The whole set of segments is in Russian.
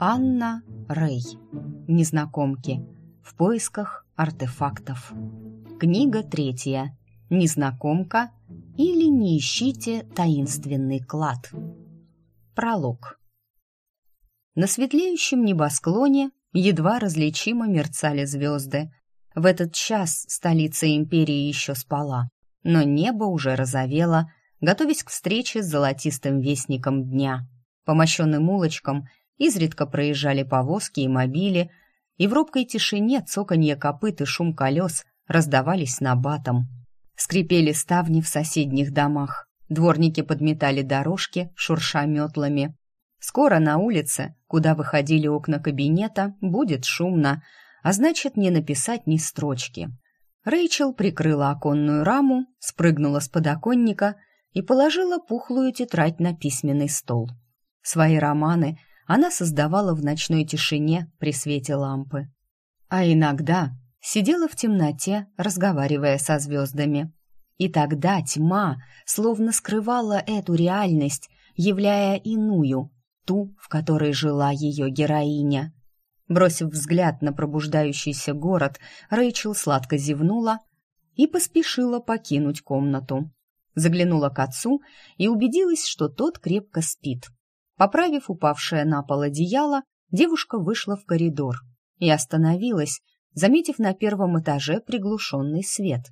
Анна Рэй. Незнакомки. В поисках артефактов. Книга третья. Незнакомка или не ищите таинственный клад. Пролог. На светлеющем небосклоне едва различимо мерцали звезды. В этот час столица империи еще спала, но небо уже розовело, готовясь к встрече с золотистым вестником дня. По мощенным улочкам изредка проезжали повозки и мобили, и в робкой тишине цоканье копыт и шум колес раздавались набатом. Скрипели ставни в соседних домах, дворники подметали дорожки, шурша метлами. Скоро на улице, куда выходили окна кабинета, будет шумно, а значит, не написать ни строчки. Рэйчел прикрыла оконную раму, спрыгнула с подоконника и положила пухлую тетрадь на письменный стол. Свои романы она создавала в ночной тишине при свете лампы. А иногда сидела в темноте, разговаривая со звездами. И тогда тьма словно скрывала эту реальность, являя иную, ту, в которой жила ее героиня. Бросив взгляд на пробуждающийся город, Рэйчел сладко зевнула и поспешила покинуть комнату. Заглянула к отцу и убедилась, что тот крепко спит. Поправив упавшее на пол одеяло, девушка вышла в коридор и остановилась, заметив на первом этаже приглушенный свет.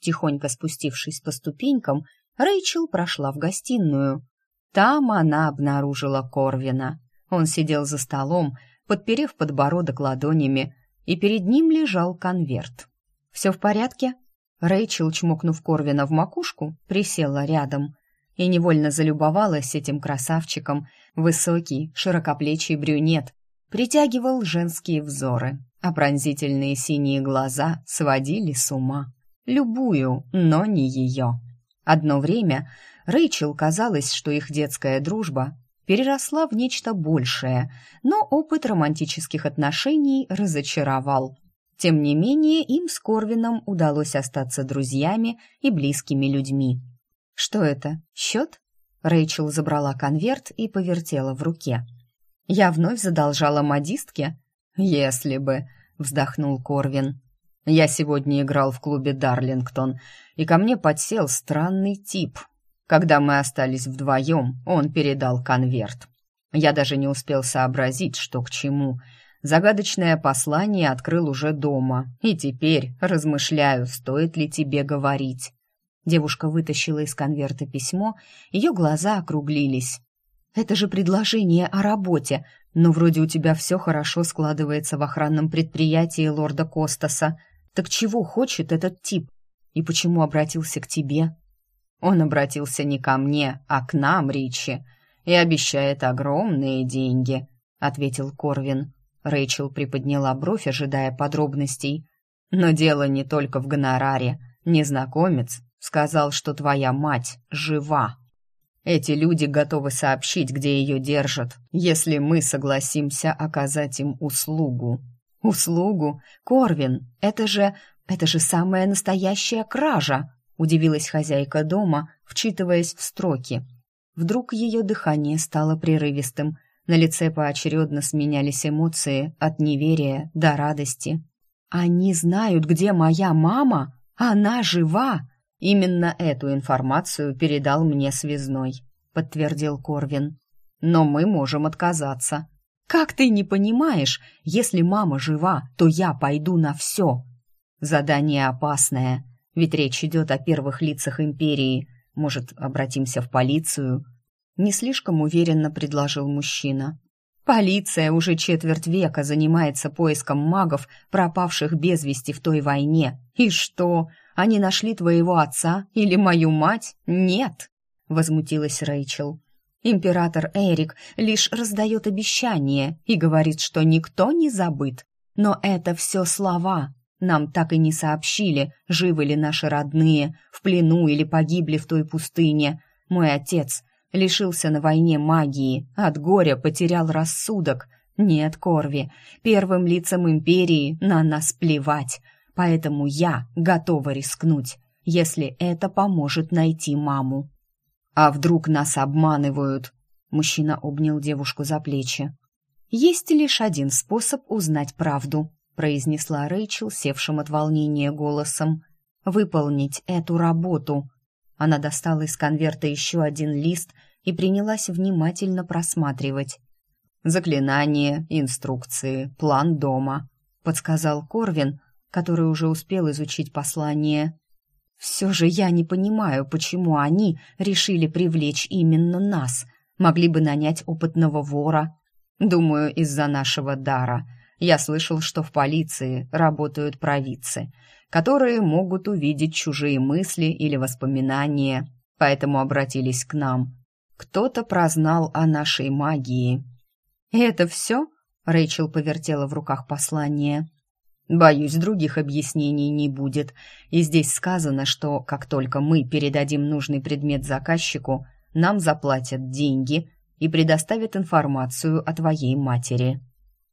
Тихонько спустившись по ступенькам, Рэйчел прошла в гостиную. Там она обнаружила Корвина. Он сидел за столом, подперев подбородок ладонями, и перед ним лежал конверт. «Все в порядке?» Рэйчел, чмокнув Корвина в макушку, присела рядом и невольно залюбовалась этим красавчиком. Высокий, широкоплечий брюнет притягивал женские взоры, а пронзительные синие глаза сводили с ума. Любую, но не ее. Одно время Рэйчел казалось, что их детская дружба переросла в нечто большее, но опыт романтических отношений разочаровал. Тем не менее, им с Корвином удалось остаться друзьями и близкими людьми. «Что это? Счет?» Рэйчел забрала конверт и повертела в руке. «Я вновь задолжала модистке?» «Если бы», — вздохнул Корвин. «Я сегодня играл в клубе «Дарлингтон», и ко мне подсел странный тип. Когда мы остались вдвоем, он передал конверт. Я даже не успел сообразить, что к чему. Загадочное послание открыл уже дома, и теперь размышляю, стоит ли тебе говорить». Девушка вытащила из конверта письмо, ее глаза округлились. «Это же предложение о работе, но вроде у тебя все хорошо складывается в охранном предприятии лорда Костаса. Так чего хочет этот тип? И почему обратился к тебе?» «Он обратился не ко мне, а к нам, Ричи, и обещает огромные деньги», — ответил Корвин. Рэйчел приподняла бровь, ожидая подробностей. «Но дело не только в гонораре. Незнакомец Сказал, что твоя мать жива. Эти люди готовы сообщить, где ее держат, если мы согласимся оказать им услугу. Услугу? Корвин, это же... это же самая настоящая кража, удивилась хозяйка дома, вчитываясь в строки. Вдруг ее дыхание стало прерывистым, на лице поочередно сменялись эмоции от неверия до радости. «Они знают, где моя мама? Она жива!» Именно эту информацию передал мне связной, подтвердил Корвин. Но мы можем отказаться. Как ты не понимаешь, если мама жива, то я пойду на все. Задание опасное, ведь речь идет о первых лицах империи. Может, обратимся в полицию? Не слишком уверенно предложил мужчина. Полиция уже четверть века занимается поиском магов, пропавших без вести в той войне. И что? Они нашли твоего отца или мою мать? Нет!» — возмутилась Рэйчел. «Император Эрик лишь раздает обещания и говорит, что никто не забыт. Но это все слова. Нам так и не сообщили, живы ли наши родные, в плену или погибли в той пустыне. Мой отец лишился на войне магии, от горя потерял рассудок. Нет, Корви, первым лицам империи на нас плевать поэтому я готова рискнуть, если это поможет найти маму. А вдруг нас обманывают? Мужчина обнял девушку за плечи. Есть лишь один способ узнать правду, произнесла Рэйчел севшим от волнения голосом. Выполнить эту работу. Она достала из конверта еще один лист и принялась внимательно просматривать. «Заклинание, инструкции, план дома», — подсказал Корвин, который уже успел изучить послание. «Все же я не понимаю, почему они решили привлечь именно нас. Могли бы нанять опытного вора. Думаю, из-за нашего дара. Я слышал, что в полиции работают провидцы, которые могут увидеть чужие мысли или воспоминания, поэтому обратились к нам. Кто-то прознал о нашей магии». «И это все?» — Рэйчел повертела в руках послание. Боюсь, других объяснений не будет. И здесь сказано, что как только мы передадим нужный предмет заказчику, нам заплатят деньги и предоставят информацию о твоей матери.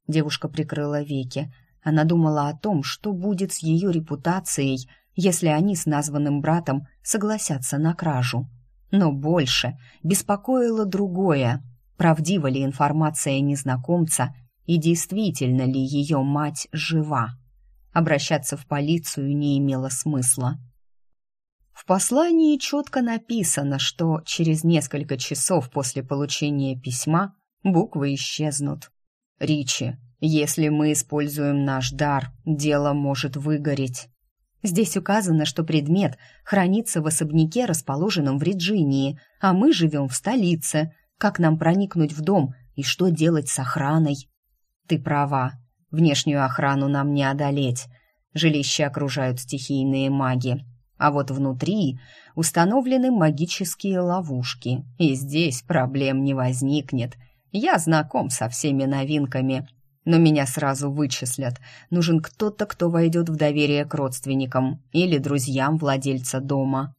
Девушка прикрыла веки. Она думала о том, что будет с ее репутацией, если они с названным братом согласятся на кражу. Но больше беспокоило другое. Правдива ли информация незнакомца и действительно ли ее мать жива? Обращаться в полицию не имело смысла. В послании четко написано, что через несколько часов после получения письма буквы исчезнут. «Ричи, если мы используем наш дар, дело может выгореть». Здесь указано, что предмет хранится в особняке, расположенном в Риджинии, а мы живем в столице. Как нам проникнуть в дом и что делать с охраной? Ты права, Внешнюю охрану нам не одолеть. Жилище окружают стихийные маги. А вот внутри установлены магические ловушки. И здесь проблем не возникнет. Я знаком со всеми новинками. Но меня сразу вычислят. Нужен кто-то, кто войдет в доверие к родственникам или друзьям владельца дома.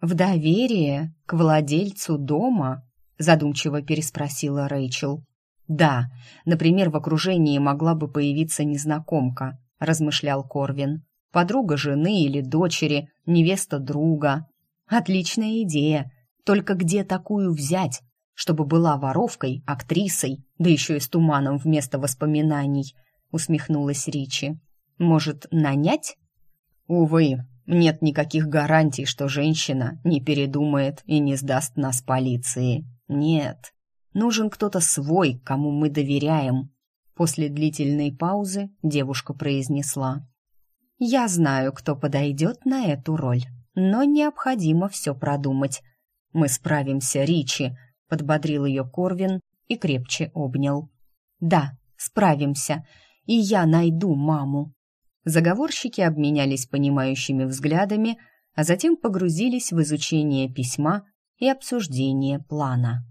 «В доверие к владельцу дома?» задумчиво переспросила Рэйчел. Да, например, в окружении могла бы появиться незнакомка, размышлял Корвин. Подруга жены или дочери, невеста друга. Отличная идея. Только где такую взять, чтобы была воровкой, актрисой, да еще и с туманом вместо воспоминаний? Усмехнулась Ричи. Может, нанять? Увы, нет никаких гарантий, что женщина не передумает и не сдаст нас полиции. Нет. Нужен кто-то свой, кому мы доверяем. После длительной паузы девушка произнесла. «Я знаю, кто подойдет на эту роль, но необходимо все продумать. Мы справимся, Ричи», — подбодрил ее Корвин и крепче обнял. «Да, справимся, и я найду маму». Заговорщики обменялись понимающими взглядами, а затем погрузились в изучение письма и обсуждение плана.